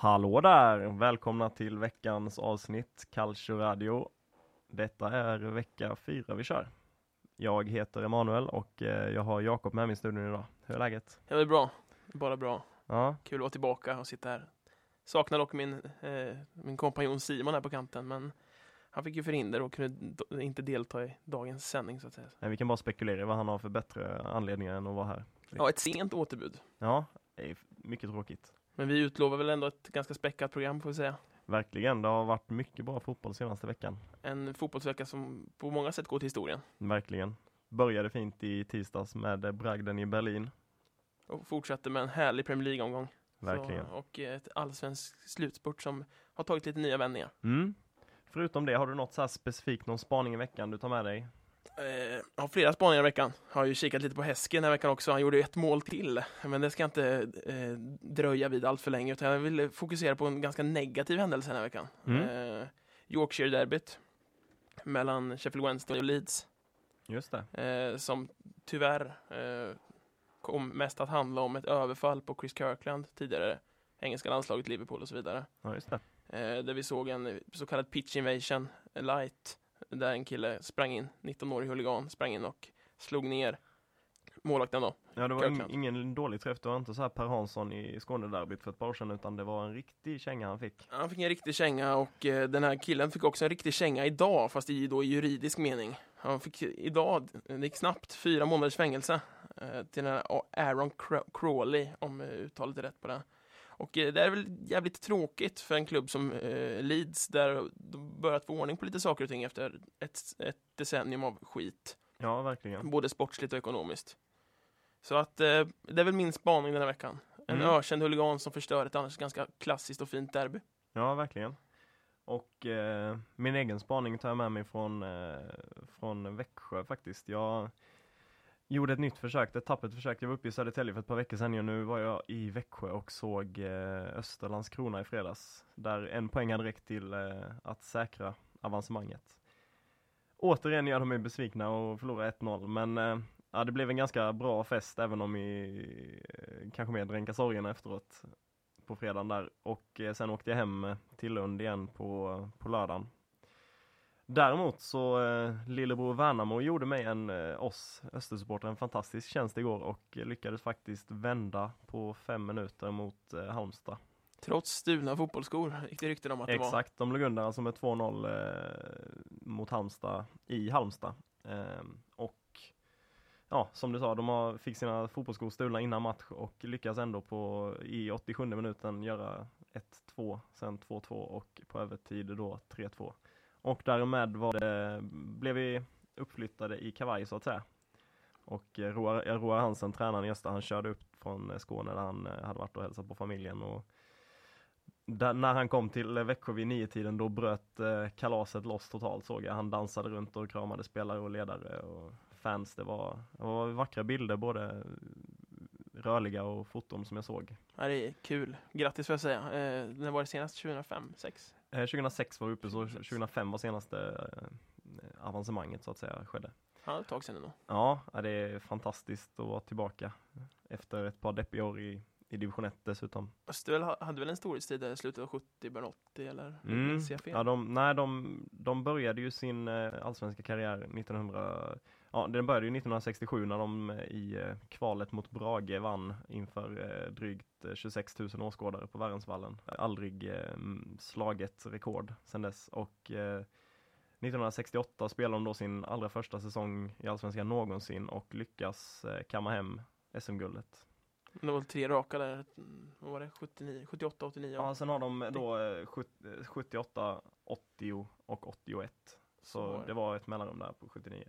Hallå där! Välkomna till veckans avsnitt Calcio Radio. Detta är vecka fyra vi kör. Jag heter Emanuel och eh, jag har Jakob med mig i studion idag. Hur är läget? Ja, det är bra. Bara bra. Ja, Kul att vara tillbaka och sitta här. Saknar dock min, eh, min kompanjon Simon här på kanten, men han fick ju förhinder och kunde inte delta i dagens sändning så att säga. men vi kan bara spekulera i vad han har för bättre anledningar än att vara här. Ja, ett sent återbud. Ja, det är mycket tråkigt. Men vi utlovar väl ändå ett ganska späckat program får vi säga. Verkligen, det har varit mycket bra fotboll senaste veckan. En fotbollsvecka som på många sätt går till historien. Verkligen. Började fint i tisdags med bragden i Berlin. Och fortsatte med en härlig Premier League-omgång. Verkligen. Så, och ett allsvensk slutspurt som har tagit lite nya vändningar. Mm. Förutom det, har du något så specifikt, någon spaning i veckan du tar med dig? Eh, jag har flera spaningar i veckan. Har ju kikat lite på Häsken den här veckan också. Han gjorde ett mål till. Men det ska jag inte eh, dröja vid allt för länge. Utan jag vill fokusera på en ganska negativ händelse den här veckan. Mm. Eh, Yorkshire-derbyt. Mellan Sheffield Wednesday och Leeds. Just det. Eh, som tyvärr eh, kom mest att handla om ett överfall på Chris Kirkland. Tidigare engelska landslaget, Liverpool och så vidare. Ja, just det. Eh, där vi såg en så kallad pitch invasion light. Där en kille sprang in, 19-årig huligan, sprang in och slog ner målvakten då. Ja, det var in, ingen dålig träff. Det var inte så här Per Hansson i Skånederbyt för ett par år sedan, utan det var en riktig känga han fick. Han fick en riktig känga och eh, den här killen fick också en riktig känga idag, fast i då i juridisk mening. Han fick idag, det gick snabbt, fyra månaders fängelse eh, till den här Aaron Cra- Crawley, om eh, uttalet är rätt på det. Och eh, det är väl jävligt tråkigt för en klubb som eh, Leeds, där de börjat få ordning på lite saker och ting efter ett, ett decennium av skit. Ja, verkligen. både sportsligt och ekonomiskt. Så att eh, det är väl min spaning den här veckan. En Mm. ökänd huligan som förstör ett annars ganska klassiskt och fint derby. Ja, verkligen. Och eh, min egen spaning tar jag med mig från, eh, från Växjö faktiskt. Jag gjorde ett nytt försök, ett tappert försök. Jag var uppe i Södertälje för ett par veckor sedan och nu var jag i Växjö och såg eh, Österlands krona i fredags. Där en poäng hade räckt till eh, att säkra avancemanget. Återigen gör de mig besvikna och förlorar 1-0, men eh, ja, det blev en ganska bra fest även om vi kanske mer dränka sorgerna efteråt på fredagen där och sen åkte jag hem till Lund igen på, på lördagen. Däremot så eh, lillebror Värnamo gjorde mig en, eh, oss Östersupportrar en fantastisk tjänst igår och lyckades faktiskt vända på fem minuter mot eh, Halmstad. Trots stulna fotbollsskor gick det rykten om att det var. Exakt, de låg under alltså med 2-0 eh, mot Halmstad i Halmstad. Eh, och ja, som du sa, de har, fick sina fotbollsskor stulna innan match och lyckas ändå på i 87 minuten göra 1-2, sen 2-2 och på övertid då 3-2. Och därmed var det, blev vi uppflyttade i kavaj så att säga. Och eh, Roar, eh, Roar Hansen, tränaren i Öster, han körde upp från eh, Skåne där han hade varit och hälsat på familjen och där, när han kom till Växjö vid nio tiden då bröt kalaset loss totalt såg jag. Han dansade runt och kramade spelare och ledare och fans. Det var, det var vackra bilder, både rörliga och foton som jag såg. Ja, det är kul. Grattis får jag säga. Eh, när var det senast? 2005? 6? Eh, 2006 var vi uppe, så 2005 var senaste eh, avancemanget så att säga skedde. Ja, det är ett tag sedan ändå. Ja, ja, det är fantastiskt att vara tillbaka efter ett par deppiga år i, i division 1 dessutom. Österväl ha- hade väl en storhetstid där i slutet av 70, början av 80 eller? Mm. Ja, de, nej, de, de började ju sin eh, allsvenska karriär 1900, ja, den började ju 1967 när de eh, i eh, kvalet mot Brage vann inför drygt eh, 26 000 åskådare på Värensvallen. Aldrig slaget rekord sedan dess och eh, 1968 spelade de då sin allra första säsong i allsvenskan någonsin och lyckas kamma hem SM-guldet. Det var väl tre raka där. Mm, Vad var det? 79, 78, 89? Ja, sen har de då eh, sjut- eh, 78, 80 och 81. Så var det. det var ett mellanrum där på 79.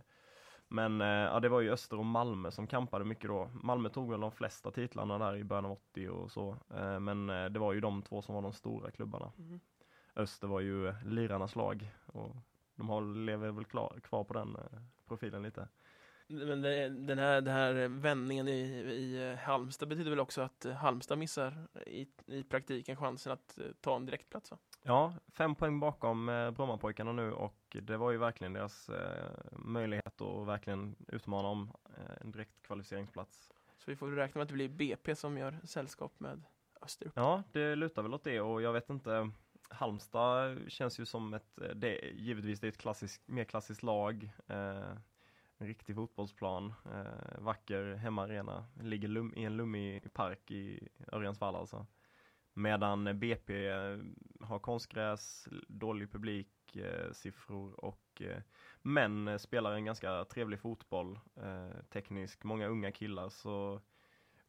Men eh, ja, det var ju Öster och Malmö som kampade mycket då. Malmö tog väl de flesta titlarna där i början av 80 och så. Eh, men eh, det var ju de två som var de stora klubbarna. Mhm. Öster var ju eh, lirarnas lag och de har, lever väl klar, kvar på den eh, profilen lite. Men den, här, den här vändningen i, i Halmstad betyder väl också att Halmstad missar i, i praktiken chansen att eh, ta en direktplats va? Ja, fem poäng bakom eh, Brommapojkarna nu och det var ju verkligen deras eh, möjlighet att verkligen utmana om eh, en direkt kvalificeringsplats. Så vi får räkna med att det blir BP som gör sällskap med österut. Ja, det lutar väl åt det och jag vet inte Halmstad känns ju som ett, eh, det, givetvis det är ett klassiskt, mer klassiskt lag. Eh, en riktig fotbollsplan, eh, vacker hemmaarena, ligger lum, i en lummig park i Örjansvall alltså. Medan BP eh, har konstgräs, dålig publik, eh, siffror och eh, men spelar en ganska trevlig fotboll, eh, teknisk, många unga killar så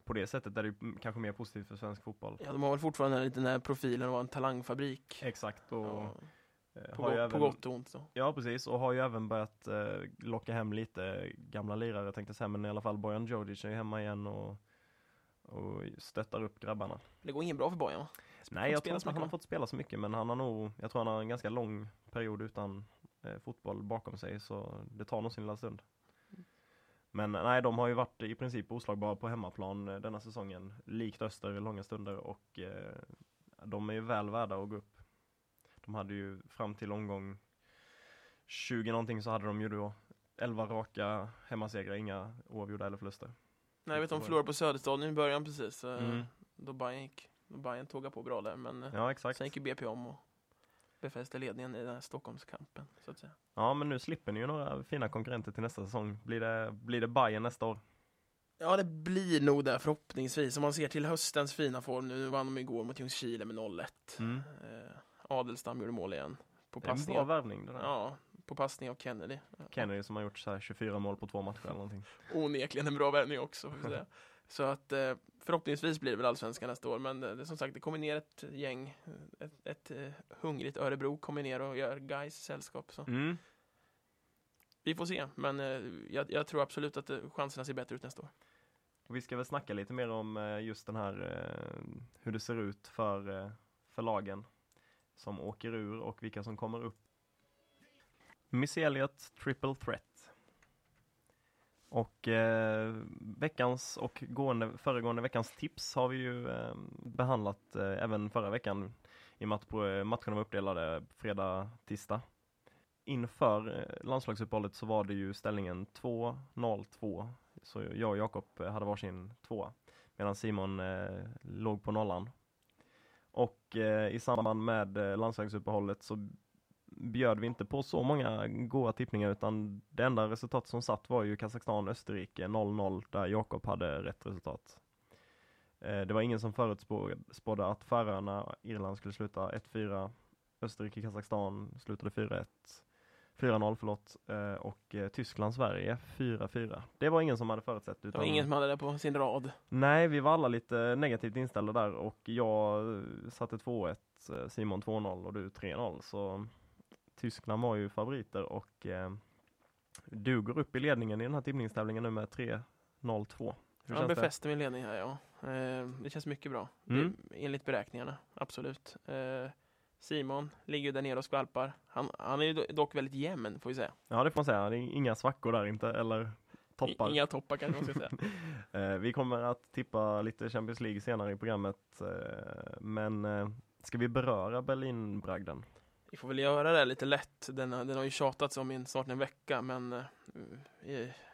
på det sättet är det kanske mer positivt för svensk fotboll. Ja, de har väl fortfarande lite den här profilen av en talangfabrik. Exakt och Ja, på, har ju go- på även, gott och ont. Då. Ja precis och har ju även börjat eh, locka hem lite gamla lirare tänkte jag säga men i alla fall Bojan Djordjic är ju hemma igen och, och stöttar upp grabbarna. Det går inget bra för Bojan va? Nej jag tror inte han har fått spela så mycket men han har nog, jag tror han har en ganska lång period utan eh, fotboll bakom sig så det tar nog sin lilla stund. Men nej, de har ju varit i princip oslagbara på hemmaplan eh, denna säsongen, likt Öster i långa stunder och eh, de är ju väl värda att gå upp. De hade ju fram till omgång 20 någonting så hade de ju då 11 raka hemmasegrar, inga oavgjorda eller förluster. Nej, jag vet de förlorade på Söderstadion i början precis. eh, Mm. Då Bayern gick. Då Bayern tågade på bra där. Men eh, Ja exakt. sen gick ju BP om och befäste ledningen i den här Stockholmskampen. Så att säga. Ja men nu slipper ni ju några fina konkurrenter till nästa säsong. Blir det, blir det Bayern nästa år? Ja, det blir nog det förhoppningsvis. Om man ser till höstens fina form nu. vann de igår mot Ljungskile med 0-1. Mm. Eh, Adelstam gjorde mål igen. På är en passning, bra värvning det där. ja, på passning av Kennedy. Kennedy som har gjort så här 24 mål på två matcher eller någonting. Onekligen en bra värvning också. Får vi säga. Så att eh, förhoppningsvis blir det väl allsvenskan nästa år. Men det, det, som sagt, det kommer ner ett gäng. Ett, ett eh, hungrigt Örebro kommer ner och gör guys sällskap. Så. Mm. Vi får se. Men eh, jag, jag tror absolut att eh, chanserna ser bättre ut nästa år. Och vi ska väl snacka lite mer om eh, just den här eh, hur det ser ut för, eh, för lagen som åker ur och vilka som kommer upp. Miss Elliot Triple Threat. Och eh, veckans och gående, föregående veckans tips har vi ju eh, behandlat eh, även förra veckan i och med eh, att på, matcherna var uppdelade fredag, tisdag. Inför eh, landslagsuppehållet så var det ju ställningen 2-0-2 så jag och Jakob hade varsin tvåa medan Simon eh, låg på nollan. Och eh, i samband med landsvägsuppehållet landslagsuppehållet så bjöd vi inte på så många goda tippningar utan det enda resultat som satt var ju Kazakstan-Österrike 0-0 där Jakob hade rätt resultat. Eh, det var ingen som förutspådde att Färöarna, Irland skulle sluta 1-4, Österrike-Kazakstan slutade 4-1, 4-0 förlåt, eh, och eh, Tyskland-Sverige 4-4. Det var ingen som hade förutsett. Det Utan, var ingen som hade det på sin rad. Nej, vi var alla lite negativt inställda där och jag eh, satte 2-1, eh, Simon 2-0 och du 3-0. Så Tyskland var ju favoriter och eh, du går upp i ledningen i den här tippningstävlingen nu med 3-0-2. Hur Jag det? befäster min ledning här, ja. Eh, det känns mycket bra. Mm. Det, enligt beräkningarna, absolut. Eh, Simon ligger ju där nere och skvalpar. Han, han är ju do- dock väldigt jämn, får vi säga. Ja, det får man säga. Det är inga svackor där inte, eller toppar. Inga toppar kanske man ska säga. Eh, vi kommer att tippa lite Champions League senare i programmet. Eh, men eh, ska vi beröra Berlinbragden? Vi får väl göra det lite lätt. Den, har- den har ju tjatats om i snart en vecka, men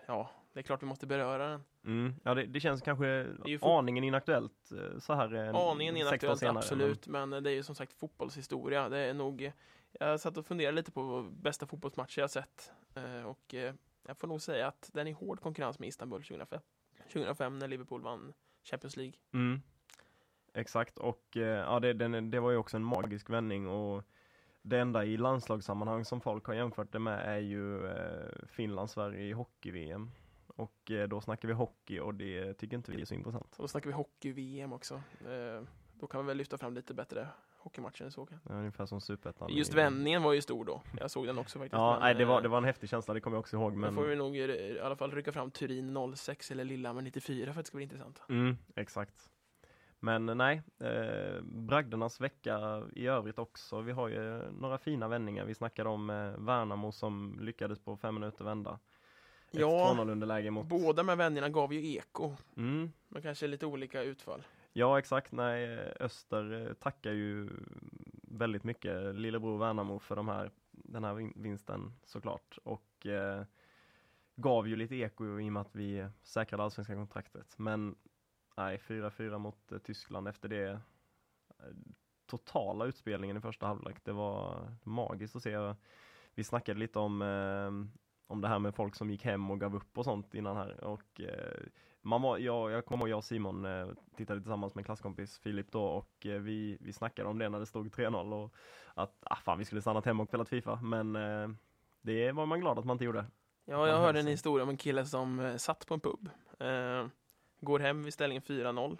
ja, det är klart vi måste beröra den. Mm. Ja, det, det känns kanske aningen inaktuellt eh, så här eh, Aningen inaktuellt, senare, absolut, men det är ju som sagt fotbollshistoria. Det är nog, jag satt och funderade lite på bästa fotbollsmatcher jag sett eh, och jag får nog säga att den är hård konkurrens med Istanbul 2005. 2005 när Liverpool vann Champions League. Mm. Exakt, och ja, det, den, det var ju också en magisk vändning och det enda i landslagssammanhang som folk har jämfört det med är ju eh, Finland-Sverige i hockey-VM. Och eh, då snackar vi hockey och det tycker inte vi är så intressant. Och då snackar vi hockey-VM också. Eh, då kan vi väl lyfta fram lite bättre hockeymatcher än så. kan- Det är ungefär som superettan. Just vändningen var ju stor då. Jag såg den också faktiskt. Ja, men, nej, det var, eh, det var en häftig känsla, det kommer jag också ihåg. Då Men... får vi nog i alla fall rycka fram Turin 06 eller Lillehammer 94 för att det ska bli intressant. Mm, exakt. Men nej, eh, bragdernas vecka i övrigt också. Vi har ju några fina vändningar. Vi snackade om eh, Värnamo som lyckades på fem minuter vända. Ett Ja, 2-0 underläge mot... båda här vännerna gav ju eko. Mm, Men kanske lite olika utfall. ja, exakt. Nej, eh, Öster eh, tackar ju väldigt mycket lillebror Värnamo för de här, den här vin- vinsten såklart. Och eh, gav ju lite eko i och med att vi säkrade allsvenska kontraktet. Men nej, 4-4 mot eh, Tyskland efter det totala utspelningen i första halvlek. Det var magiskt att se. Vi snackade lite om, eh, om det här med folk som gick hem och gav upp och sånt innan här och eh, man var, jag, jag kommer ihåg jag och Simon eh, tittade tillsammans med en klasskompis Filip då och eh, vi, vi snackade om det när det stod 3-0 och att ah, fan vi skulle stannat hemma och spelat Fifa men eh, det var man glad att man inte gjorde. Ja, jag hörde en historia om en kille som eh, satt på en pub. Eh, går hem vid ställningen 4-0.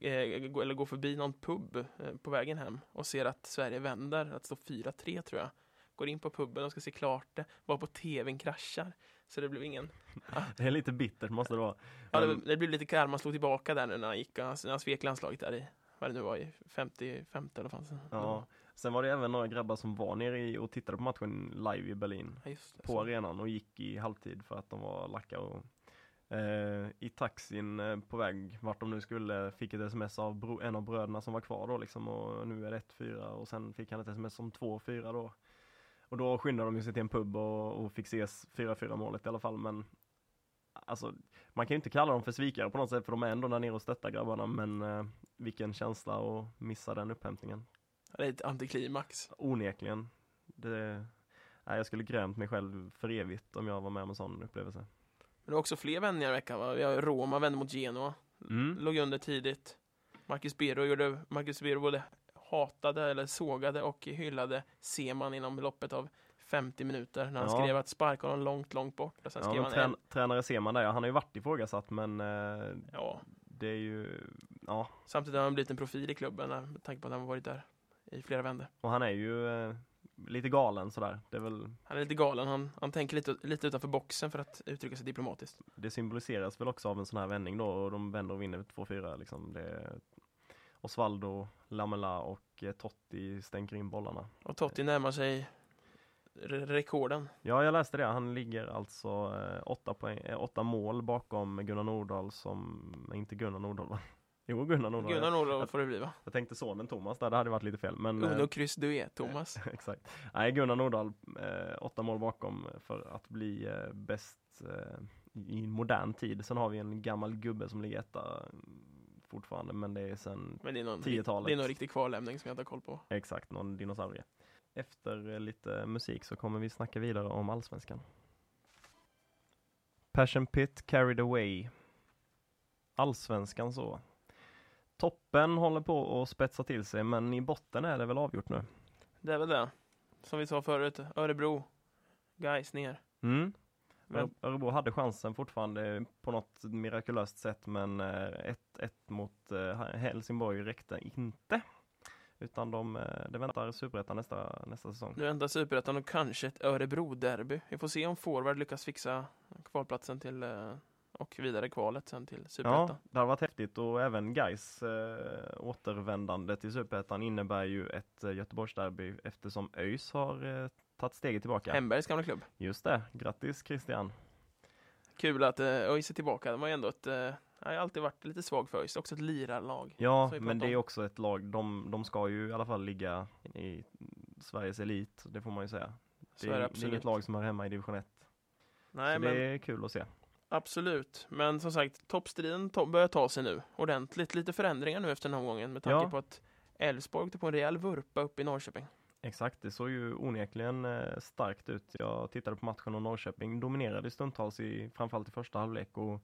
Eh, eller går förbi någon pub på vägen hem och ser att Sverige vänder, att det står 4-3 tror jag. Går in på puben och ska se klart det, var på tvn kraschar. Så det blev ingen... Det är lite bittert måste det vara. Ja, det, det blev lite kall, man slog tillbaka där nu när han gick, när han svek landslaget där i, vad det nu var, i 55 eller vad fan. Ja. Sen var det även några grabbar som var nere och tittade på matchen live i Berlin. Ja, det, På så. arenan och gick i halvtid för att de var lacka och eh, i taxin eh, på väg vart de nu skulle fick ett sms av en av bröderna som var kvar då liksom och nu är det 1-4 och sen fick han ett sms om 2-4 då. Och då skyndade de sig till en pub och, och fick ses 4-4 målet i alla fall men Alltså man kan ju inte kalla dem för svikare på något sätt för de är ändå där nere och stöttar grabbarna men eh, vilken känsla att missa den upphämtningen. Det är ett antiklimax. Onekligen. Det, nej, jag skulle grämt mig själv för evigt om jag var med om en sån upplevelse. Men det var också fler vändningar i veckan. Va? Vi har Roma vände mot Genoa. Mm. Låg under tidigt. Marcus Biro gjorde Marcus Biro både hatade eller sågade och hyllade Seman inom loppet av 50 minuter när han Ja. skrev att sparka honom långt, långt bort. Och sen Ja, skrev han trän, tränare ser man där, ja, han har ju varit ifrågasatt men eh, ja, det är ju, ja, samtidigt har han blivit en profil i klubben eh, med tanke på att han har varit där i flera vändor. och han är ju eh, lite galen sådär. Det är väl, Han är lite galen, han, han tänker lite, lite utanför boxen för att uttrycka sig diplomatiskt. det symboliseras väl också av en sån här vändning då och de vänder och vinner 2-4 liksom. Det Osvaldo, Lamela och eh, Totti stänker in bollarna. Och Totti närmar sig re- rekorden. Ja, jag läste det. Han ligger alltså eh, åtta, poäng, eh, åtta mål bakom Gunnar Nordahl som, nej, inte Gunnar Nordahl va? Jo, Gunnar Nordahl. Gunnar Nordahl får det bli va? Jag tänkte sonen Thomas där, det hade varit lite fel. Men, eh, Uno kryss duett, Thomas. exakt. Nej, Gunnar Nordahl, eh, åtta mål bakom för att bli eh, bäst eh, i modern tid. Sen har vi en gammal gubbe som ligger etta fortfarande, men det är någon, 10-talet. det är någon riktig kvarlämning som jag inte har koll på. exakt någon dinosaurie. Efter eh, lite musik så kommer vi snacka vidare om allsvenskan. Passion Pit Carried Away. Allsvenskan så. Toppen håller på att spetsa till sig, men i botten är det väl avgjort nu. Det är väl det. Som vi sa förut, Örebro, guys ner. Mm. Men- Öre- Örebro hade chansen fortfarande på något mirakulöst sätt, men eh, 1-1 mot eh, Helsingborg räckte inte. Utan de, eh, det väntar superettan nästa, nästa säsong. Nu väntar Superettan och kanske ett Örebro-derby. Vi får se om forward lyckas fixa kvalplatsen till eh, och vidare kvalet sen till Superettan. Ja, det har varit häftigt och även Gais eh, återvändande till Superettan innebär ju ett eh, Göteborgsderby eftersom ÖIS har eh, tagit steget tillbaka. Hembergs gamla klubb. Just det, grattis Christian! Kul att eh, ÖIS är tillbaka. De har ju ändå ett, eh, jag har alltid varit lite svag för ÖIS. Också ett lirarlag. Ja, men det är också ett lag, de, de ska ju i alla fall ligga i Sveriges elit, det får man ju säga. Det är är, det inget lag som är hemma i division 1. Nej, så men det är kul att se. absolut. Men som sagt, toppstriden to- börjar ta sig nu ordentligt. Lite förändringar nu efter den här omgången med tanke Ja. på att Elfsborg åkte på en rejäl vurpa uppe i Norrköping. Exakt, det såg ju onekligen eh, starkt ut. Jag tittade på matchen och Norrköping dominerade stundtals i framförallt i första halvlek och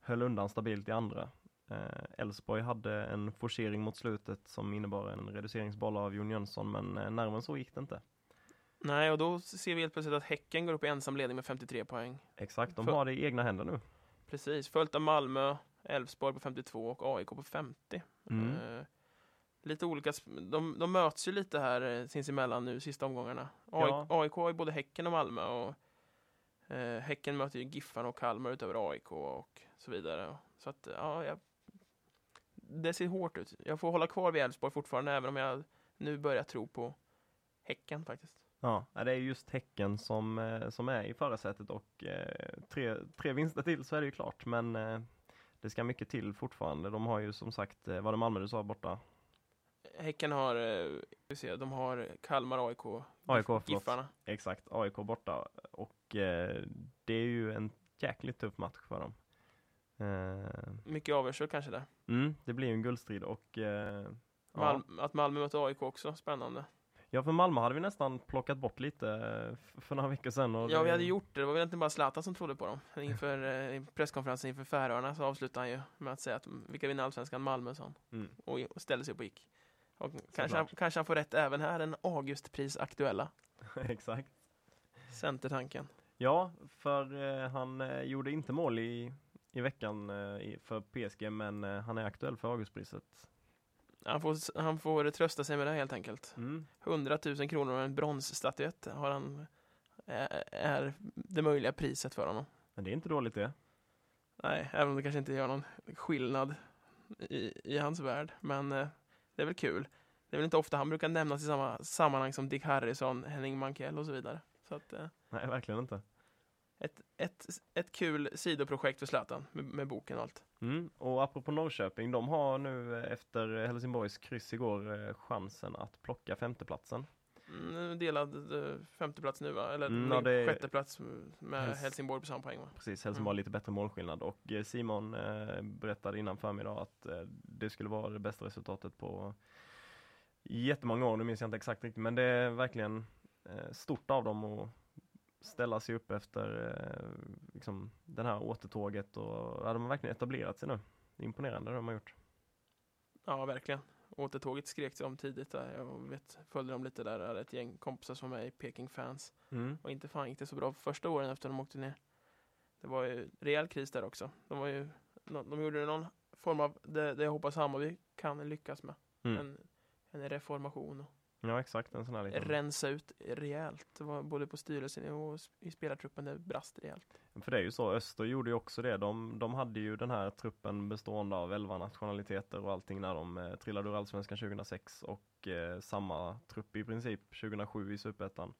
höll undan stabilt i andra. Eh, Elfsborg hade en forcering mot slutet som innebar en reduceringsboll av Jon Jönsson men eh, närmare så gick det inte. Nej, och då ser vi helt plötsligt att Häcken går upp i ensam ledning med 53 poäng. Exakt, de har det i egna händer nu. Precis, följt av Malmö, Elfsborg på 52 och AIK på 50. Mm. Eh, lite olika, de, de möts ju lite här eh, sinsemellan nu sista omgångarna. AIK, Ja. AIK har ju både Häcken och Malmö och eh, Häcken möter ju Giffarna och Kalmar utöver AIK och så vidare. Så att, ja, jag, det ser hårt ut. Jag får hålla kvar vid Elfsborg fortfarande även om jag nu börjar tro på Häcken faktiskt. Ja, det är just Häcken som, eh, som är i förarsätet och eh, tre, tre vinster till så är det ju klart men eh, det ska mycket till fortfarande. De har ju som sagt, var det Malmö du sa borta? Häcken har, eh, vi ser, de har Kalmar, AIK, AIK, förlåt. Giffarna. Exakt, AIK borta och eh, det är ju en jäkligt tuff match för dem. Eh, Mycket avundsjuk kanske där. mm, det blir ju en guldstrid och eh, Ja. Malm- Att Malmö mötte AIK också, spännande. Ja, för Malmö hade vi nästan plockat bort lite eh, för några veckor sedan. Och Ja, vi hade gjort det. Det var väl egentligen bara Zlatan som trodde på dem. Inför eh, presskonferensen inför Färöarna så avslutade han ju med att säga att mm, vilka vinner Allsvenskan? Malmö, sa. Mm. Och, och ställde sig upp och gick. Och kanske, han, kanske han får rätt även här, den Augustpris aktuella. Exakt. Centertanken. Ja, för eh, han eh, gjorde inte mål i, i veckan eh, för PSG, men eh, han är aktuell för Augustpriset. Han får, han får trösta sig med det helt enkelt. Mm. 100 000 kronor och en bronsstatyett har han, är, är det möjliga priset för honom. Men det är inte dåligt det. Nej, även om det kanske inte gör någon skillnad i, i hans värld. Men eh, det är väl kul. Det är väl inte ofta han brukar nämnas i samma sammanhang som Dick Harrison, Henning Mankell och så vidare. Så att, eh, Nej, verkligen inte. ett, ett, ett kul sidoprojekt för Zlatan med, med boken och allt. Mm. Och apropå Norrköping, de har nu efter Helsingborgs kryss igår eh, chansen att plocka femteplatsen. Mm, delad eh, femteplats nu va? Eller Mm, ja, det sjätteplats med Helst- Helsingborg på samma poäng va? Precis, Helsingborg har lite bättre målskillnad och eh, Simon eh, berättade innan förmiddag att eh, det skulle vara det bästa resultatet på jättemånga år, nu minns jag inte exakt riktigt, men det är verkligen eh, stort av dem att ställa sig upp efter eh, liksom, den här återtåget och ja, de har verkligen etablerat sig nu. Imponerande det de har gjort. Ja, verkligen. Återtåget skrek om tidigt där. Jag vet, följde dem lite där. Jag hade ett gäng kompisar som är Peking-fans. Mm. Och inte fan gick det så bra första åren efter de åkte ner. Det var ju rejäl kris där också. De, var ju, de, de gjorde någon form av, det, det jag hoppas Hammarby kan lyckas med. Mm. En, en reformation och Ja exakt, en sån här liten. rensa ut rejält. Det var både på styrelsen och i spelartruppen, det brast rejält. För det är ju så, Öster gjorde ju också det. De, de hade ju den här truppen bestående av 11 nationaliteter och allting när de eh, trillade ur Allsvenskan 2006 och eh, samma trupp i princip 2007 i Superettan.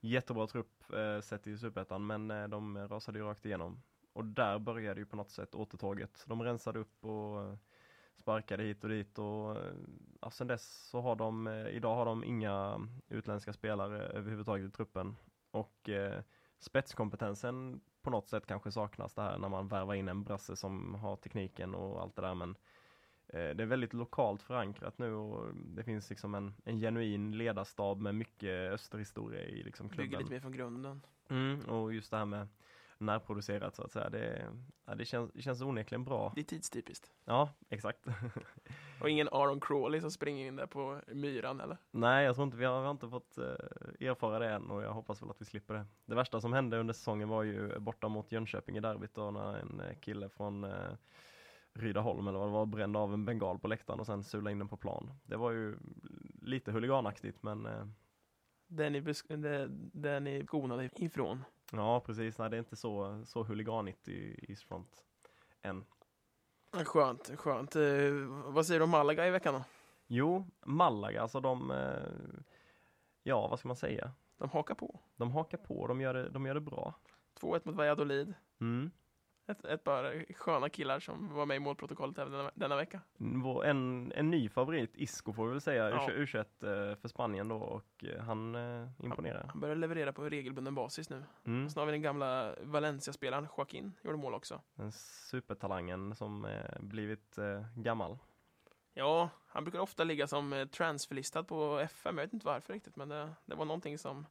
Jättebra trupp eh, sett i Superettan men eh, de rasade ju rakt igenom. Och där började ju på något sätt återtåget. De rensade upp och eh, sparkade hit och dit och eh, ja, sen dess så har de, eh, idag har de inga utländska spelare överhuvudtaget i truppen. Och eh, spetskompetensen på något sätt kanske saknas det här när man värvar in en brasse som har tekniken och allt det där men eh, det är väldigt lokalt förankrat nu och det finns liksom en, en genuin ledarstab med mycket österhistoria i liksom Bygger klubben. lite mer från grunden. Mm, och just det här med närproducerat så att säga, det, ja, det, känns, det känns onekligen bra. Det är tidstypiskt. Ja, exakt. Och ingen Aaron Crawley som springer in där på myran eller? Nej, jag tror inte vi har, vi har inte fått eh, erfara det än och jag hoppas väl att vi slipper det. Det värsta som hände under säsongen var ju borta mot Jönköping i derbyt då när en eh, kille från eh, Rydaholm eller vad det var brände av en bengal på läktaren och sen sulade in den på plan. Det var ju lite huliganaktigt men eh, besk- det, det ni skonade ifrån. Ja precis, nej det är inte så, så huliganigt i East Front än. Skönt, skönt. Eh, vad säger du om Malaga i veckan då? Jo, Malaga, alltså de, eh, ja vad ska man säga? De hakar på. De hakar på, de gör det, de gör det bra. 2-1 mot Valladolid. Mm. Ett, ett par sköna killar som var med i målprotokollet även denna, denna vecka. Vår- En, en ny favorit, Isco får vi väl säga, Ja. U- U21 eh, för Spanien då och eh, han eh, imponerar. Han börjar leverera på regelbunden basis nu. Mm. Sen har vi den gamla Valencia-spelaren Joaquin, gjorde mål också. Den supertalangen som blivit gammal. Ja, han brukar ofta ligga som transferlistad på FM, jag vet inte varför riktigt, men det, det var någonting som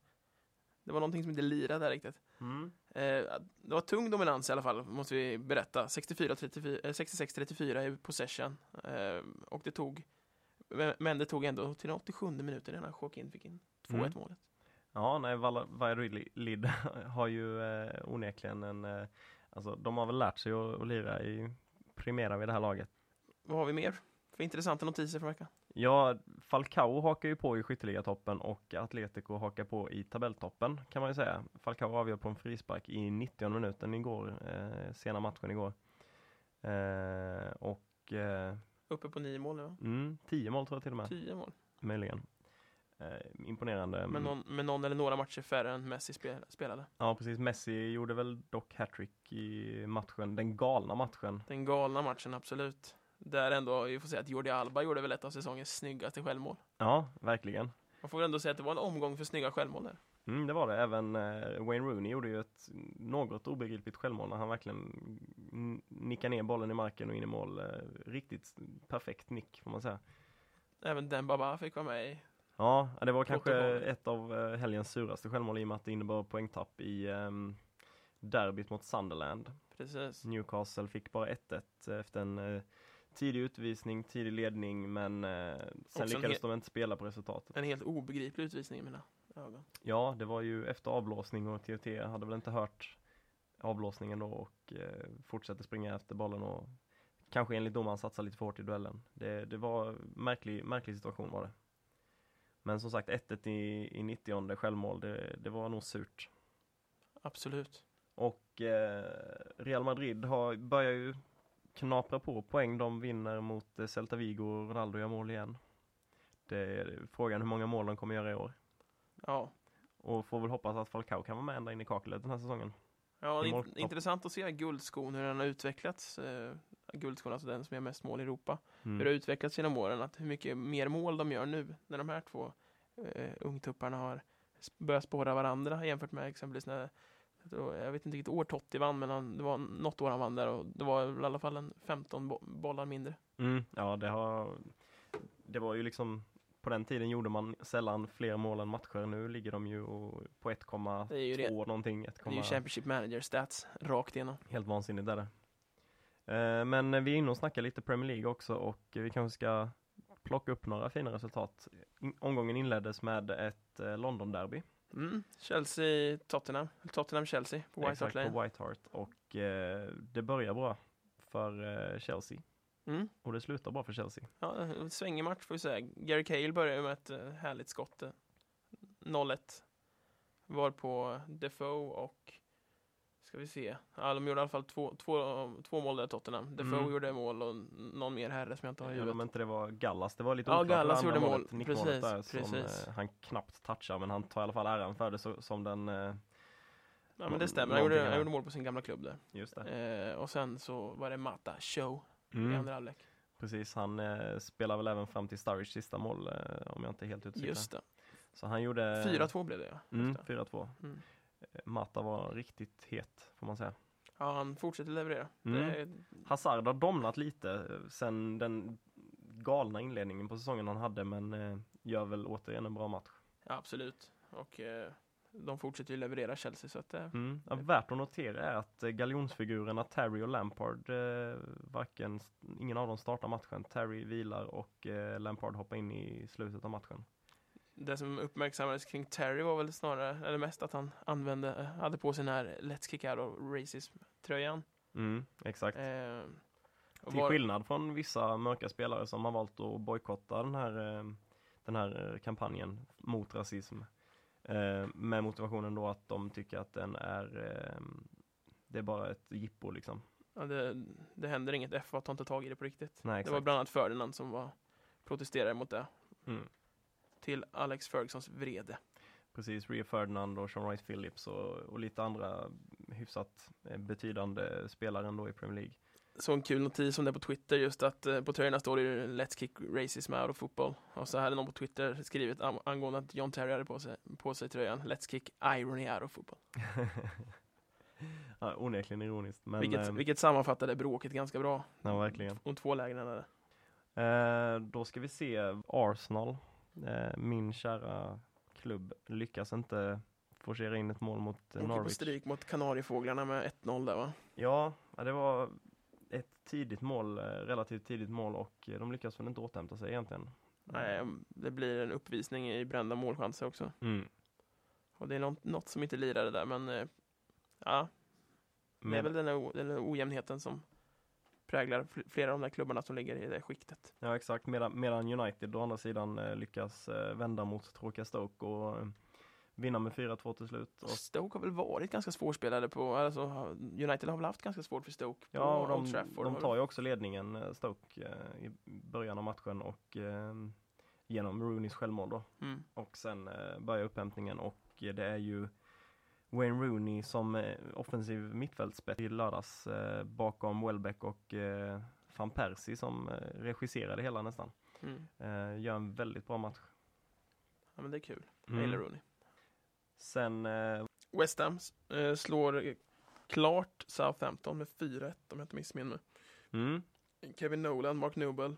det var någonting som inte lirade där riktigt. Mm. Eh, det var tung dominans i alla fall, måste vi berätta. 64-34 eh, 66-34 i possession. Eh, och det tog, men- det tog ändå till den 87 minuten innan Joaquin fick in 2-1 Mm. målet. Ja, nej, Val- Valladolid har ju eh, onekligen en, eh, alltså de har väl lärt sig att, att lira i Primera vid det här laget. Vad har vi mer för intressanta notiser från veckan? Ja, Falcao hakar ju på i skytteligatoppen och Atletico hakar på i tabelltoppen kan man ju säga. Falcao avgör på en frispark i 90 minuten igår, eh, sena matchen igår. Eh, och eh, Uppe på nio mål nu va? mm, 10 mål tror jag till och med, Tio mål. möjligen. Eh, imponerande. Med någon, med någon eller några matcher färre än Messi spel, spelade. Ja precis, Messi gjorde väl dock hattrick i matchen, den galna matchen. Den galna matchen, absolut. Där ändå, vi får säga att Jordi Alba gjorde väl ett av säsongens snyggaste självmål. Ja, verkligen. Man får väl ändå säga att det var en omgång för snygga självmål där. Mm, det var det. Även eh, Wayne Rooney gjorde ju ett något obegripligt självmål när han verkligen nickade ner bollen i marken och in i mål. Eh, riktigt perfekt nick får man säga. även Den Baba fick vara med i. Ja, det var kanske ett av eh, helgens suraste självmål i och med att det innebar poängtapp i um, derbyt mot Sunderland. Precis. Newcastle fick bara 1-1 efter en eh, tidig utvisning, tidig ledning men eh, sen Också lyckades de inte spela på resultatet. En helt obegriplig utvisning i mina ögon. Ja, det var ju efter avblåsning och TOT hade väl inte hört avblåsningen då och eh, fortsatte springa efter bollen och kanske enligt domaren satsa lite för hårt i duellen. Det, det var märklig, märklig situation var det. Men som sagt 1-1 i, i 90 självmål, det, det var nog surt. Absolut. Och eh, Real Madrid har, börjar ju knapra på poäng. De vinner mot eh, Celta Vigo och Ronaldo gör mål igen. Det är frågan hur många mål de kommer göra i år. Ja. Och får väl hoppas att Falcao kan vara med ända in i kaklet den här säsongen. Ja, in, intressant att se guldskon, hur den har utvecklats. Eh, guldskon, alltså den som gör mest mål i Europa. Mm. Hur det har utvecklats genom åren, att hur mycket mer mål de gör nu när de här två eh, ungtupparna har börjat spåra varandra jämfört med exempelvis när jag vet inte vilket år Totti vann, men han, det var något år han vann där och det var i alla fall en 15 bo bollar mindre. Mm, ja, det har Det var ju liksom På den tiden gjorde man sällan fler mål än matcher. Nu ligger de ju på 1,2 Det är ju, det, någonting. det är 1, ju Championship Manager stats rakt igenom. Helt vansinnigt är det. Eh, Men vi är inne och snackar lite Premier League också och vi kanske ska plocka upp några fina resultat. Omgången inleddes med ett eh, London-derby. Mm. Chelsea, Tottenham, Tottenham-Chelsea på White Hart Lane. på White Hart. Och eh, det börjar bra för eh, Chelsea. Mm. Och det slutar bra för Chelsea. Ja, en svängig match får vi säga. Gary Cahill börjar med ett eh, härligt skott. eh, 0-1. Var på Defoe och Ska vi se. Ja, de gjorde i alla fall två, två, två mål där Tottenham. Defoe Mm. gjorde mål och någon mer herre som jag inte har i om huvudet. inte det var Gallas, det var lite Ja, oklart det Gallas gjorde målet, mål. Precis, där, som precis. eh, han knappt touchar men han tar i alla fall äran för det så, som den, eh, Ja men det stämmer, han gjorde, han gjorde mål på sin gamla klubb där. just. Eh, och sen så var det Mata Show i Mm, andra halvlek. precis, han eh, spelar väl även fram till Sturridge sista mål eh, om jag inte är helt cyklar. Just det. Så han gjorde 4-2 blev det ja. Mm, Just det. 4-2. Mm. Mata var riktigt het får man säga. Ja, han fortsätter leverera. Mm. Är, Hazard har domnat lite eh, sen den galna inledningen på säsongen han hade men eh, gör väl återigen en bra match. ja, absolut. Och eh, de fortsätter ju leverera Chelsea så att eh, Mm. Ja, värt att notera är att galjonsfigurerna Terry och Lampard, eh, varken, ingen av dem startar matchen. Terry vilar och Lampard hoppar in i slutet av matchen. Det som uppmärksammades kring Terry var väl snarare, eller mest att han använde, hade på sig den här Let's Kick Out of Racism-tröjan. Mm, exakt. Eh, Till var- skillnad från vissa mörka spelare som har valt att bojkotta den här, eh, den här eh, kampanjen mot rasism. Eh, Med motivationen då att de tycker att den är, eh, det är bara ett jippo liksom. ja, det, det händer inget, FA tar inte tag i det på riktigt. Nej, Det var bland annat Ferdinand som var protesterade mot det. Mm. Till Alex Fergusons vrede. Precis, Rio Ferdinand och Sean Wright Phillips och, och lite andra hyfsat eh, betydande spelare ändå i Premier League. Så en kul notis om det på Twitter, just att eh, på tröjorna står det ju Let's Kick Racism Out of Football. Och så hade någon på Twitter skrivit angående att John Terry hade på sig, på sig tröjan Let's Kick Irony Out of Football. ja, onekligen ironiskt, men vilket, eh, vilket sammanfattade bråket ganska bra. ja, verkligen. De två lägren. Eh, då ska vi se Arsenal, min kära klubb, lyckas inte forcera in ett mål mot eh, Åker på Norwich. stryk mot Kanariefåglarna med 1-0 där va? Ja, det var ett tidigt mål, eh, relativt tidigt mål och eh, de lyckas väl inte återhämta sig egentligen. Nej, det blir en uppvisning i brända målchanser också. Mm. Och det är något, något som inte lirade där men eh, ja, det är Men, väl den, här den här ojämnheten som präglar fl- flera av de där klubbarna som ligger i det skiktet. ja exakt, medan, medan United å andra sidan eh, lyckas eh, vända mot tråkiga Stoke och eh, vinna med 4-2 till slut. Och, Stoke har väl varit ganska svårspelade på, alltså United har väl haft ganska svårt för Stoke på ja, och de, Old Trafford. de tar ju också ledningen, Stoke, i början av matchen och genom Rooneys självmål då. Mm. Och sen börjar upphämtningen och det är ju Wayne Rooney som eh, offensiv mittfältspets i lördags eh, bakom Welbeck och eh, van Persie som regisserade hela nästan. Mm. Gör en väldigt bra match. Ja men det är kul. Jag Mm. gillar Rooney. Sen, West Ham slår klart Southampton med 4-1 om jag inte missminner mig. mm, Kevin Nolan, Mark Noble,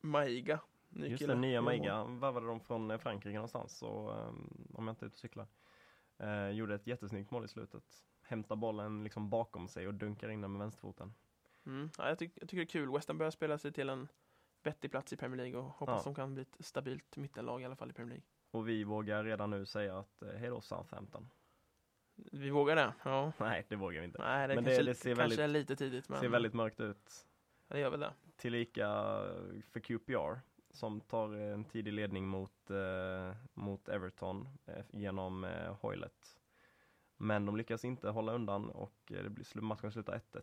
Maiga Ny Just det, nya. Maiga värvade de från Frankrike någonstans, så, om jag inte är ute och cyklar. Eh, gjorde ett jättesnyggt mål i slutet. Hämtar bollen liksom bakom sig och dunkar in den med vänsterfoten. Mm. Ja, jag, tyck, jag tycker det är kul. West Ham börjar spela sig till en vettig plats i Premier League och hoppas Ja. de kan bli ett stabilt mittenlag i alla fall i Premier League. Och vi vågar redan nu säga att eh, hej då Southampton. Vi vågar det? Ja. Nej, det vågar vi inte. Nej, det, Men det- kanske, det ser kanske väldigt- är lite tidigt. Men Ser väldigt mörkt ut. Ja, det gör väl det. Tillika för QPR som tar en tidig ledning mot, eh, mot Everton eh, genom eh, Hoylet. Men de lyckas inte hålla undan och eh, det blir, matchen slutar 1-1.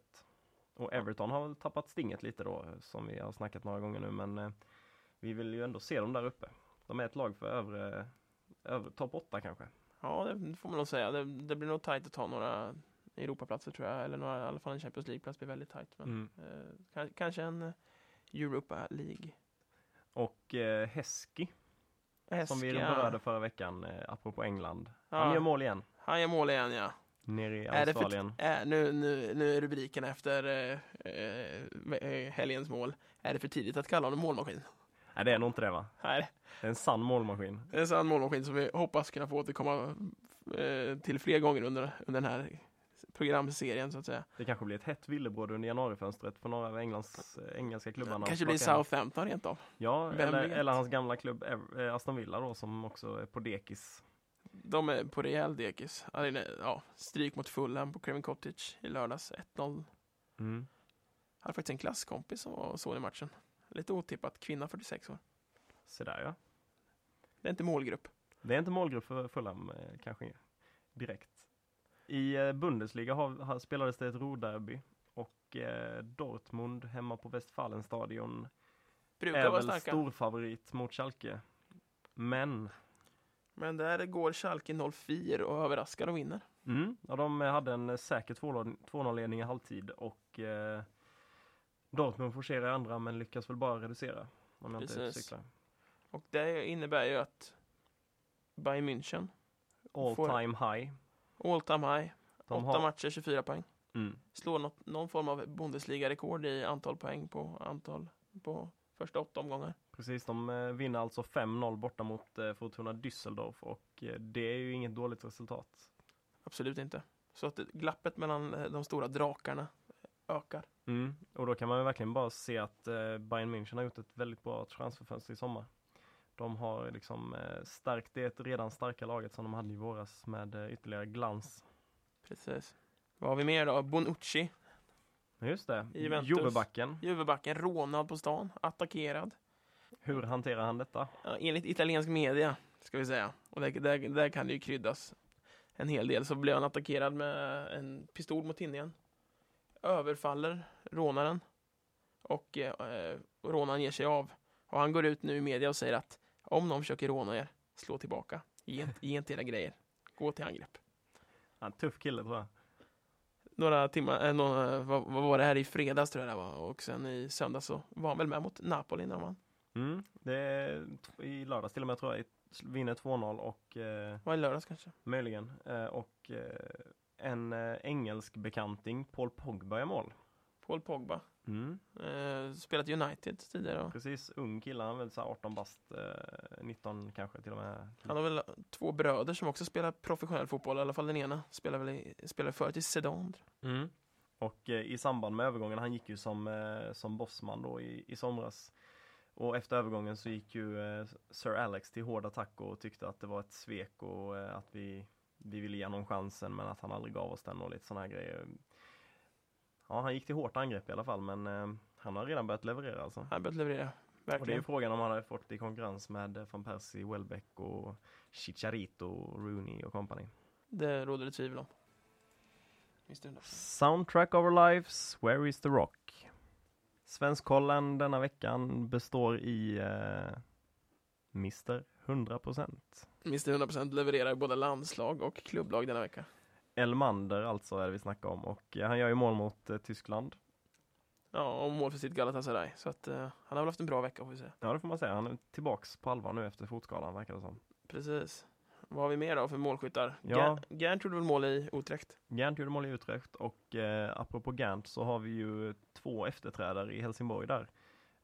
Och Everton har väl tappat stinget lite då, som vi har snackat några gånger nu, men eh, vi vill ju ändå se dem där uppe. De är ett lag för övre, övre topp 8 kanske. Ja, det får man nog säga. Det, det blir nog tajt att ta några Europaplatser tror jag. Eller några, i alla fall en Champions League-plats blir väldigt tajt. Men Mm. eh, kan, kanske en eh, Europa League. Och eh, Hesky, som vi berörde förra veckan, eh, apropå England. Ja. Han gör mål igen, Han gör mål igen ja. nere i Är det för, Australien. är, nu, nu, nu är rubriken efter eh, eh, eh, helgens mål. Är det för tidigt att kalla honom målmaskin? Nej, det är nog inte det va? Nej, Det är en sann målmaskin. det är en sann målmaskin som vi hoppas kunna få återkomma eh, till fler gånger under, under den här programserien så att säga. Det kanske blir ett hett villebråd under januarifönstret för några av Englands eh, engelska klubbarna. Kanske blir Southampton rent av. Ja, eller, eller hans gamla klubb Ev- eh, Aston Villa då som också är på dekis. De är på rejäl dekis. Ja, stryk mot Fulham på Craven Cottage i lördags. 1-0. Mm. hade faktiskt en klasskompis som var så i matchen. Lite otippat, kvinna 46 år. Så där ja. Det är inte målgrupp. Det är inte målgrupp för Fulham eh, kanske direkt. I eh, Bundesliga har, har, spelades det ett roderby och eh, Dortmund hemma på Westfalenstadion Brukar är vara väl starka. stor favorit mot Schalke. Men Men där går Schalke 04 och överraskar och vinner. Mm, ja, de hade en säker 2-0 2-0-ledning i halvtid och eh, Dortmund forcerar andra men lyckas väl bara reducera. Om jag inte Precis. cyklar. Och det innebär ju att Bayern München, All Får- time high. All time high, De åtta har, matcher, 24 poäng. mm, Slår något, någon form av Bundesliga-rekord i antal poäng på antal på första åtta omgångar. precis, de eh, vinner alltså 5-0 borta mot eh, Fortuna Düsseldorf och eh, det är ju inget dåligt resultat. Absolut inte. Så att glappet mellan eh, de stora drakarna ökar. Mm, och då kan man ju verkligen bara se att eh, Bayern München har gjort ett väldigt bra transferfönster i sommar. De har liksom eh, stärkt det redan starka laget som de hade i våras med eh, ytterligare glans. Precis. Vad har vi mer då? Bonucci, Just det. Juvebacken. Juvebacken, rånad på stan, attackerad. Hur hanterar han detta? Ja, enligt italiensk media, ska vi säga. Och där, där, där kan det ju kryddas en hel del. Så blev han attackerad med en pistol mot tinningen. Överfaller rånaren. Och eh, rånaren ger sig av. Och han går ut nu i media och säger att om någon försöker råna er, slå tillbaka. Ge, ge inte era grejer. Gå till angrepp. Är en tuff kille tror jag. Några timmar, äh, några, vad, vad var det här i fredags tror jag det var. Och sen i söndags så var han väl med mot Napoli när vann. Mm, det är i lördags till och med tror jag. Vinner 2-0 och eh, Var i lördags kanske. möjligen. Eh, och eh, en eh, engelsk bekanting, Paul Pogba i mål. Paul Pogba. Mm, Eh, spelat United tidigare. precis, ung kille, han är väl så här 18 bast, eh, 19 kanske till och med. Han har väl två bröder som också spelar professionell fotboll. I alla fall den ena spelar väl i, spelar förut i Sedan. Mm. Och eh, i samband med övergången, han gick ju som, eh, som bossman då i, i somras. Och efter övergången så gick ju eh, Sir Alex till hård attack och tyckte att det var ett svek och eh, att vi, vi ville ge honom chansen men att han aldrig gav oss den och lite sådana här grejer. Ja, han gick till hårt angrepp i alla fall men eh, han har redan börjat leverera alltså. Han har börjat leverera. Och det är ju Verkligen. frågan om han hade fått i konkurrens med eh, van Persie, Welbeck och Chicharito, Rooney och company. Det råder det tvivel om. Soundtrack of our lives, Where is the rock? Svenskkollen denna veckan består i eh, Mr 100%. Mr 100% levererar både landslag och klubblag denna vecka. Elmander alltså är det vi snackar om och han gör ju mål mot eh, Tyskland. Ja, och mål för sitt Galatasaray. Så att eh, han har väl haft en bra vecka får vi säga. Ja det får man säga, han är tillbaks på allvar nu efter fotskadan verkar det som. Precis. Vad har vi mer då för målskyttar? Ja. Gant Gant gjorde väl mål i Utrecht? Gant gjorde mål i Utrecht och eh, apropå Gant så har vi ju två efterträdare i Helsingborg där.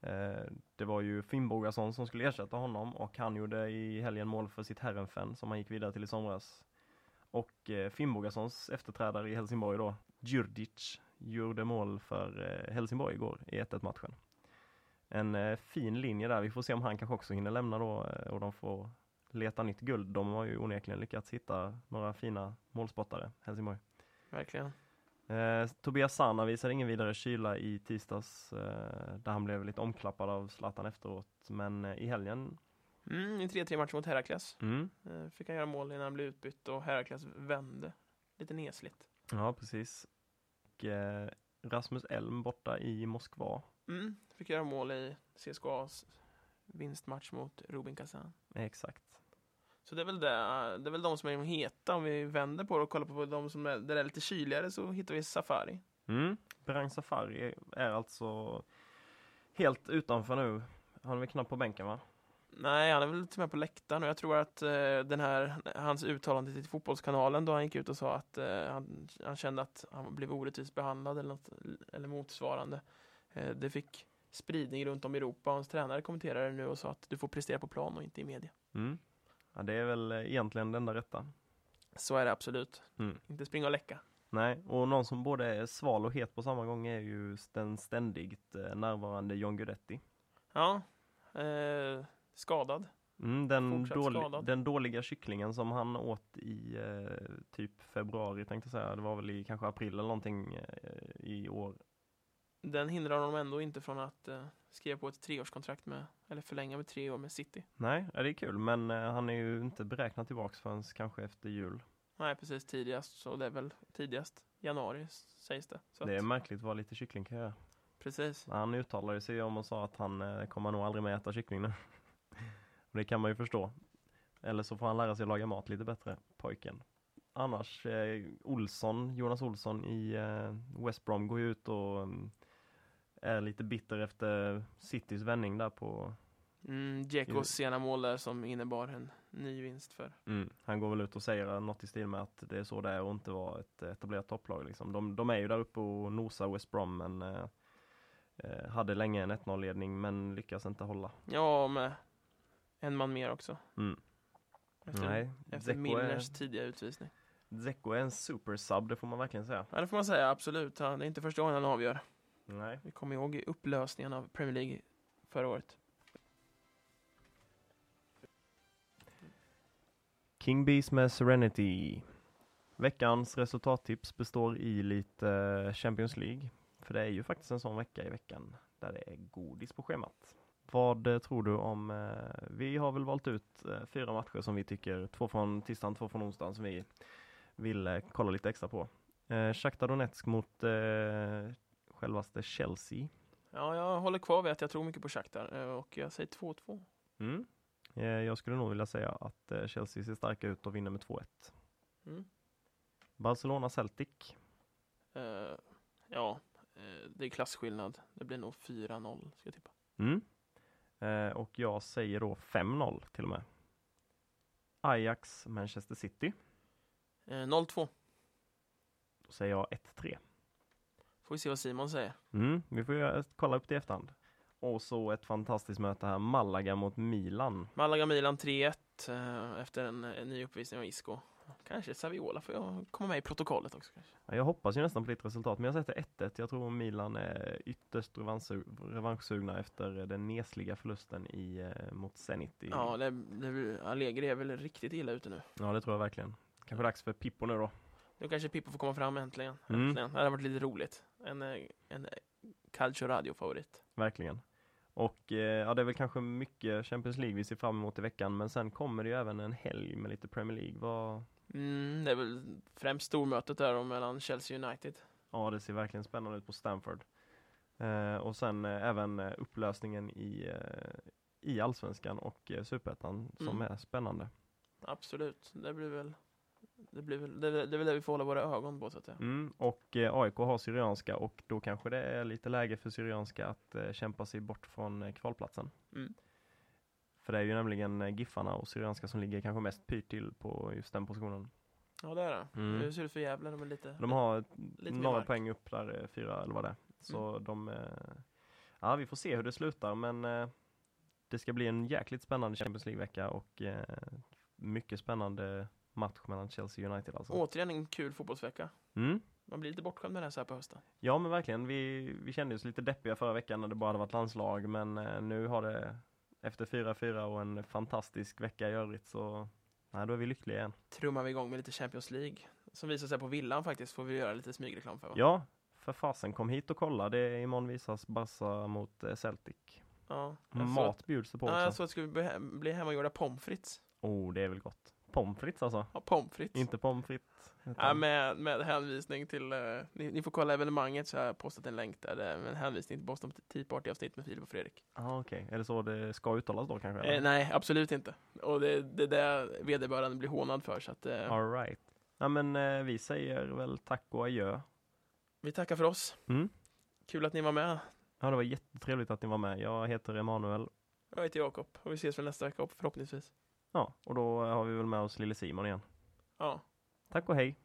Eh, det var ju Finnbogason som skulle ersätta honom och han gjorde i helgen mål för sitt Herrenfen som han gick vidare till i somras. Och eh, Finnbogasons efterträdare i Helsingborg då, Djurdjic, gjorde mål för eh, Helsingborg igår i 1-1 matchen. En eh, fin linje där, vi får se om han kanske också hinner lämna då eh, och de får leta nytt guld. De har ju onekligen lyckats hitta några fina målspottare, Helsingborg. Verkligen. Eh, Tobias Sana visade ingen vidare kyla i tisdags eh, där han blev lite omklappad av Zlatan efteråt. Men eh, i helgen, Mm, I 3-3 matchen mot Herakles mm, eh, fick han göra mål innan han blev utbytt och Herakles vände. Lite nesligt. ja precis. Och, eh, Rasmus Elm borta i Moskva. Mm, fick göra mål i CSKAs vinstmatch mot Rubin Kazan. Exakt. Så det är väl det, det är väl de som är heta om vi vänder på det och kollar på de som är, där det är lite kyligare så hittar vi Safari. Mm. Berang Safari är, är alltså helt utanför nu. Han är väl knappt på bänken va? Nej, han är väl till och med på läktaren och jag tror att eh, den här, hans uttalande till Fotbollskanalen då han gick ut och sa att eh, han, han kände att han blev orättvist behandlad eller, något, eller motsvarande. Eh, det fick spridning runt om i Europa och hans tränare kommenterade det nu och sa att du får prestera på plan och inte i media. Mm. Ja, det är väl eh, egentligen den enda rätta. Så är det absolut. Mm. Inte springa och läcka. Nej, och någon som både är sval och het på samma gång är ju den ständigt eh, närvarande John Guidetti. Ja, eh, skadad. Mm, den, Fortsatt dåli- skadad. den dåliga kycklingen som han åt i eh, typ februari tänkte jag säga. Det var väl i kanske april eller någonting eh, i år. Den hindrar honom ändå inte från att eh, skriva på ett treårskontrakt med, eller förlänga med tre år med City. Nej, ja, det är kul men eh, han är ju inte beräknad tillbaks förrän kanske efter jul. Nej, precis tidigast. Så det är väl tidigast januari sägs det. Så Det är att, märkligt vad lite kyckling kan göra. precis. Han uttalade sig om och sa att han eh, kommer nog aldrig mer äta kyckling nu. och det kan man ju förstå. Eller så får han lära sig laga mat lite bättre, pojken. Annars, eh, Olsson, Jonas Olsson i eh, West Brom går ju ut och mm, är lite bitter efter Citys vändning där på Mm, Dzekos sena mål där som innebar en ny vinst för. Mm. Han går väl ut och säger något i stil med att det är så det är och inte vara ett etablerat topplag. Liksom. De, de är ju där uppe och nosar West Brom men eh, eh, hade länge en 1-0-ledning men lyckas inte hålla. Ja, med en man mer också. Mm. Efter, Nej, efter Dzeko Milners är, tidiga utvisning. Dzeko är en super sub, det får man verkligen säga. Ja, det får man säga, absolut. Det är inte första gången han avgör. Nej. Vi kommer ihåg i upplösningen av Premier League förra året. King Bees med Serenity. Veckans resultattips består i lite eh, Champions League. För det är ju faktiskt en sån vecka i veckan där det är godis på schemat. Vad eh, tror du om, eh, vi har väl valt ut eh, fyra matcher som vi tycker, två från tisdagen, två från onsdagen som vi vill kolla lite extra på. Eh, Shakhtar Donetsk mot eh, självaste Chelsea. Ja, jag håller kvar vid att jag tror mycket på Shakhtar och jag säger 2-2. Mm. Eh, jag skulle nog vilja säga att eh, Chelsea ser starka ut och vinner med 2-1. Mm. Barcelona Celtic. Eh, ja, det är klasskillnad. Det blir nog 4-0 ska jag tippa. Mm. Eh, och jag säger då 5-0 till och med. Ajax Manchester City. Eh, 0-2. Då säger jag 1-3. Får vi se vad Simon säger. Mm, vi får ju kolla upp det i efterhand. Och så ett fantastiskt möte här, Malaga mot Milan. Malaga-Milan 3-1 eh, efter en, en ny uppvisning av Isco. Kanske Saviola får jag komma med i protokollet också. Kanske. Ja, Jag hoppas ju nästan på ditt resultat, men jag sätter 1-1. Jag tror Milan är ytterst revansch- revanschsugna efter den nesliga förlusten i, eh, mot Zenit. I, Ja, det, det, Allegri är väl riktigt illa ute nu. ja, det tror jag verkligen. Kanske dags för Pippo nu då. Nu kanske Pippo får komma fram äntligen. Mm. äntligen. Det hade varit lite roligt. En, eh, en eh, Calcio Radio-favorit. Verkligen. Och eh, ja, det är väl kanske mycket Champions League vi ser fram emot i veckan, men sen kommer det ju även en helg med lite Premier League. Vad... Mm, det är väl främst stormötet där då mellan Chelsea United. Ja, det ser verkligen spännande ut på Stamford. Eh, och sen eh, även eh, upplösningen i, eh, i Allsvenskan och eh, Superettan som Mm. är spännande. Absolut. Det blir väl det, blir väl, det, det är väl det vi får hålla våra ögon på så att säga. Mm, och eh, AIK har Syrianska och då kanske det är lite läge för Syrianska att kämpa sig bort från kvalplatsen. Mm. För det är ju nämligen eh, Giffarna och Syrianska som ligger kanske mest pyrt till på just den positionen. Ja, det är det. Mm. Hur ser det ut för Gävle? De är lite... De har Lite några poäng upp där, eh, fyra eller vad det är. Så de, eh, ja, vi får se hur det slutar, men det ska bli en jäkligt spännande Champions League-vecka och mycket spännande match mellan Chelsea och United alltså. Återigen en kul fotbollsvecka. Mm. Man blir lite bortskämd med det här så här på hösten. Ja men verkligen, vi, vi kände oss lite deppiga förra veckan när det bara hade varit landslag men nu har det efter 4-4 och en fantastisk vecka i övrigt så nej, då är vi lyckliga igen. Trummar vi igång med lite Champions League. Som visar sig på villan faktiskt, får vi göra lite smygreklam för va? Ja, för fasen kom hit och kolla, det är imorgon visas Barca mot eh, Celtic. ja att- Mat bjuds det på Ja, jag också. såg att det skulle bli, bli hemmagjorda pommes frites. Oh, det är väl gott. Pommes frites alltså, Ja, pommes frites. inte pommes frites. Ja, med, med hänvisning till, eh, ni, ni får kolla evenemanget så har jag postat en länk där, eh, med en hänvisning till Boston Tea Party avsnitt med Filip och Fredrik. Ah, Okej, är det så det ska uttalas då kanske? Eh, nej, absolut inte. Och det, det är det vederbörande blir hånad för, så att eh, All right. Ja men eh, vi säger väl tack och adjö. vi tackar för oss. Mm. Kul att ni var med. Ja det var jättetrevligt att ni var med. Jag heter Emanuel. Jag heter Jakob och vi ses väl nästa vecka förhoppningsvis. Ja, och då har vi väl med oss lille Simon igen. Ja, Tack och hej!